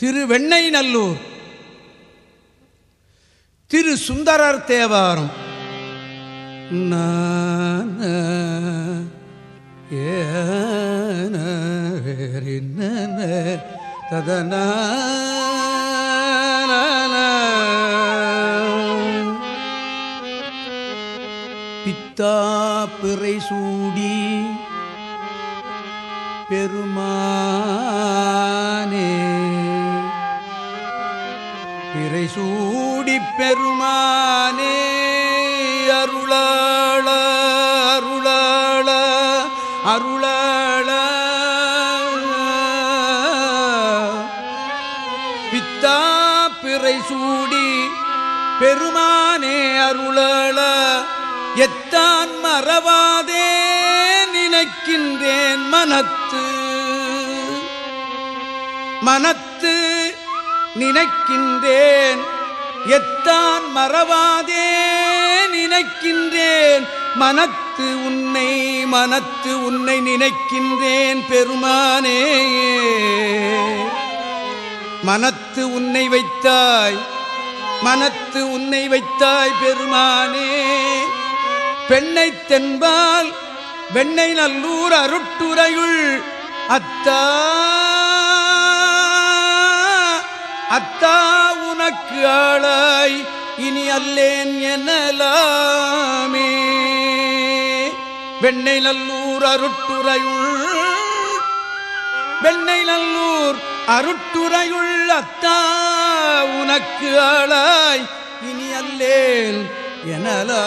திரு வெண்ணை நல்லூர் திரு சுந்தரர் தேவாரம். நான ஏன பித்தா பிறை சூடி பெருமானே. பிறை சூடி பெருமானே அருளாள அருளாள அருளாள. பித்தா பிறை சூடி பெருமானே அருளாள எத்தான் மறவாதே நினைக்கின்றேன் மனத்து. மனத்து நினைக்கின்றேன். எத்தான் மறவாதே நினைக்கின்றேன். மனத்து உன்னை மனத்து உன்னை நினைக்கின்றேன் பெருமானே. மனத்து உன்னை வைத்தாய் மனத்து உன்னை வைத்தாய் பெருமானே. பெண்ணை தென்பால் வெண்ணை நல்லூர் அருட்டுரையுள் அத்தா அத்தா உனக்கு ஆளாய் இனி அல்லேன் எனலாமே. வெண்ணை நல்லூர் அருட்டுரையுள் வெண்ணை நல்லூர் அருட்டுரையுள் அத்தா உனக்கு ஆளாய் இனி அல்லேன் எனலா